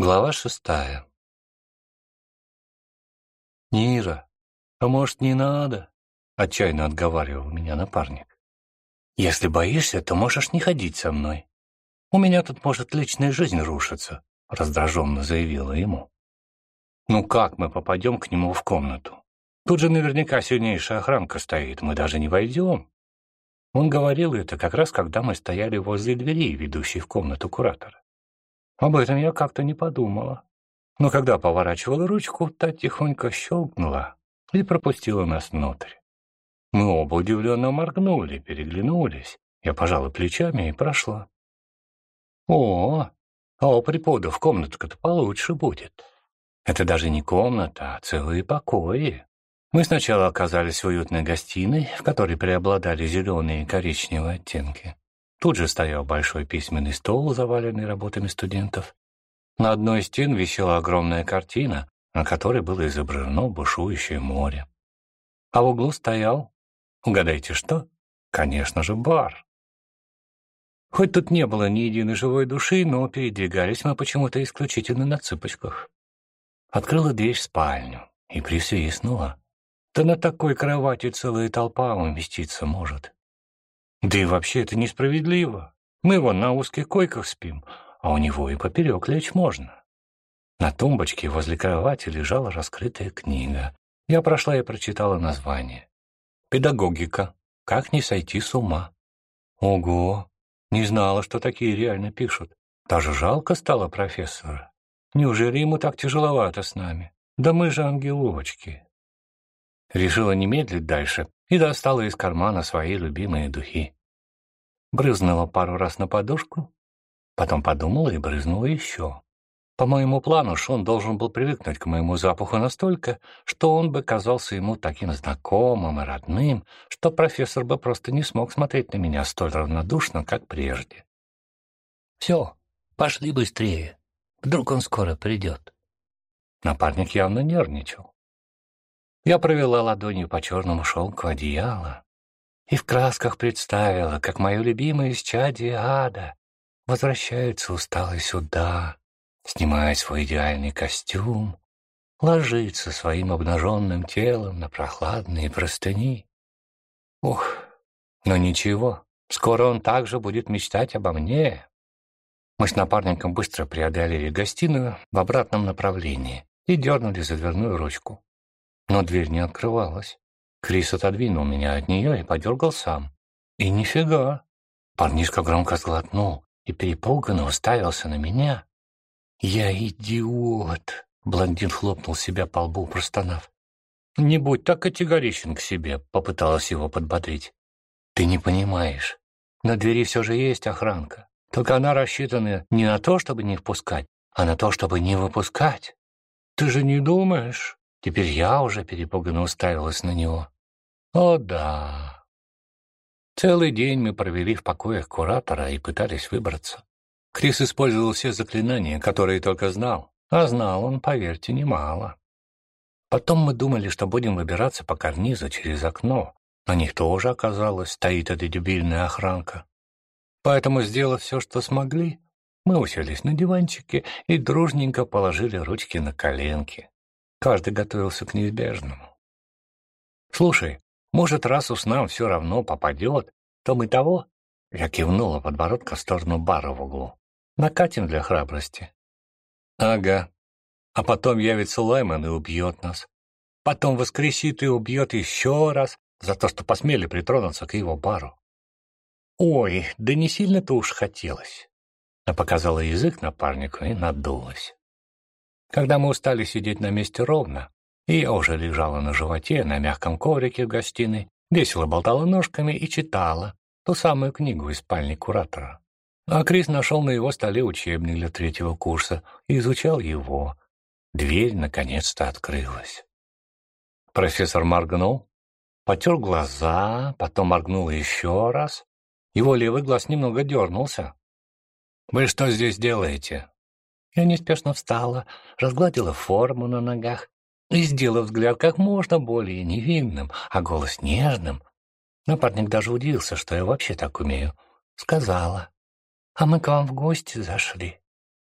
Глава шестая. «Нира, а может, не надо?» — отчаянно отговаривал меня напарник. «Если боишься, то можешь не ходить со мной. У меня тут может личная жизнь рушиться», — раздраженно заявила ему. «Ну как мы попадем к нему в комнату? Тут же наверняка сильнейшая охранка стоит, мы даже не войдем». Он говорил это как раз, когда мы стояли возле двери, ведущей в комнату куратора. Об этом я как-то не подумала. Но когда поворачивала ручку, та тихонько щелкнула и пропустила нас внутрь. Мы оба удивленно моргнули, переглянулись. Я пожала плечами и прошла. О, а у приподов комнатка-то получше будет. Это даже не комната, а целые покои. Мы сначала оказались в уютной гостиной, в которой преобладали зеленые и коричневые оттенки. Тут же стоял большой письменный стол, заваленный работами студентов. На одной из стен висела огромная картина, на которой было изображено бушующее море. А в углу стоял, угадайте что? Конечно же, бар. Хоть тут не было ни единой живой души, но передвигались мы почему-то исключительно на цыпочках. Открыла дверь в спальню и присвистнула. Да на такой кровати целая толпа уместиться может. Да и вообще это несправедливо. Мы вон на узких койках спим, а у него и поперек лечь можно. На тумбочке возле кровати лежала раскрытая книга. Я прошла и прочитала название. «Педагогика. Как не сойти с ума». Ого! Не знала, что такие реально пишут. Даже жалко стало профессора. Неужели ему так тяжеловато с нами? Да мы же ангелочки. Решила не медлить дальше и достала из кармана свои любимые духи. Брызнула пару раз на подушку, потом подумала и брызнула еще. По моему плану Шон должен был привыкнуть к моему запаху настолько, что он бы казался ему таким знакомым и родным, что профессор бы просто не смог смотреть на меня столь равнодушно, как прежде. «Все, пошли быстрее. Вдруг он скоро придет». Напарник явно нервничал. Я провела ладонью по черному шелку одеяла и в красках представила, как мое любимое исчадие ада возвращается усталый сюда, снимает свой идеальный костюм, ложится своим обнаженным телом на прохладные простыни. Ух, но ничего, скоро он также будет мечтать обо мне. Мы с напарником быстро преодолели гостиную в обратном направлении и дернули за дверную ручку но дверь не открывалась. Крис отодвинул меня от нее и подергал сам. И нифига. Парнишка громко сглотнул и перепуганно уставился на меня. «Я идиот!» — блондин хлопнул себя по лбу, простонав. «Не будь так категоричен к себе», — попыталась его подбодрить. «Ты не понимаешь. На двери все же есть охранка. Только она рассчитана не на то, чтобы не впускать, а на то, чтобы не выпускать. Ты же не думаешь?» Теперь я уже перепуганно уставилась на него. О да. Целый день мы провели в покоях куратора и пытались выбраться. Крис использовал все заклинания, которые только знал, а знал он, поверьте, немало. Потом мы думали, что будем выбираться по карнизу через окно. На них тоже, оказалось, стоит эта дебильная охранка. Поэтому, сделав все, что смогли, мы уселись на диванчике и дружненько положили ручки на коленки. Каждый готовился к неизбежному. «Слушай, может, раз уж нам все равно попадет, то мы того...» Я кивнула подбородка в сторону бара в углу. «Накатим для храбрости». «Ага. А потом явится Лайман и убьет нас. Потом воскресит и убьет еще раз за то, что посмели притронуться к его бару. Ой, да не сильно-то уж хотелось». Она показала язык напарнику и надулась. Когда мы устали сидеть на месте ровно, и я уже лежала на животе на мягком коврике в гостиной, весело болтала ножками и читала ту самую книгу из спальни куратора. А Крис нашел на его столе учебник для третьего курса и изучал его. Дверь наконец-то открылась. Профессор моргнул, потер глаза, потом моргнул еще раз. Его левый глаз немного дернулся. «Вы что здесь делаете?» Я неспешно встала, разгладила форму на ногах и сделала взгляд как можно более невинным, а голос нежным. Напарник даже удивился, что я вообще так умею. Сказала, а мы к вам в гости зашли.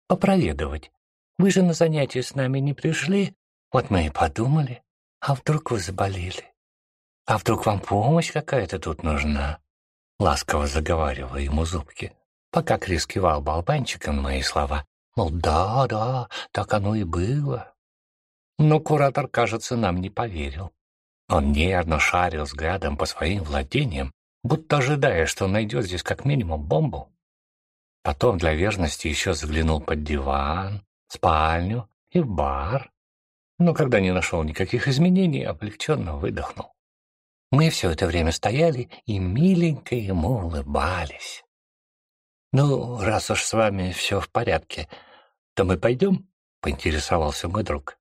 Попроведывать. Вы же на занятия с нами не пришли. Вот мы и подумали, а вдруг вы заболели? А вдруг вам помощь какая-то тут нужна?» Ласково заговаривала ему зубки, пока Крис кивал болбанчиком на мои слова. Мол, да, да, так оно и было. Но куратор, кажется, нам не поверил. Он нервно шарил взглядом по своим владениям, будто ожидая, что найдет здесь как минимум бомбу. Потом для верности еще заглянул под диван, спальню и в бар. Но когда не нашел никаких изменений, облегченно выдохнул. Мы все это время стояли и миленько ему улыбались. «Ну, раз уж с вами все в порядке, то мы пойдем?» — поинтересовался мой друг.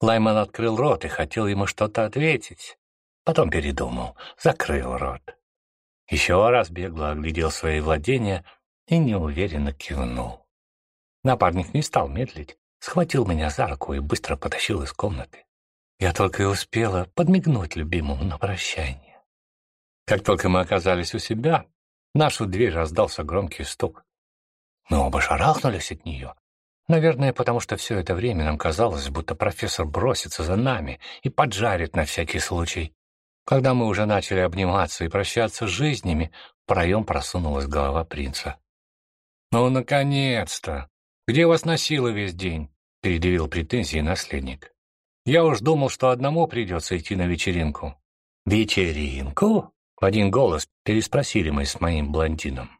Лайман открыл рот и хотел ему что-то ответить. Потом передумал, закрыл рот. Еще раз бегло оглядел свои владения и неуверенно кивнул. Напарник не стал медлить, схватил меня за руку и быстро потащил из комнаты. Я только и успела подмигнуть любимому на прощание. Как только мы оказались у себя, нашу дверь раздался громкий стук. Мы оба шарахнулись от нее. Наверное, потому что все это время нам казалось, будто профессор бросится за нами и поджарит на всякий случай. Когда мы уже начали обниматься и прощаться с жизнями, в проем просунулась голова принца. «Ну, наконец-то! Где вас носило весь день?» — передавил претензии наследник. «Я уж думал, что одному придется идти на вечеринку». «Вечеринку?» — в один голос переспросили мы с моим блондином.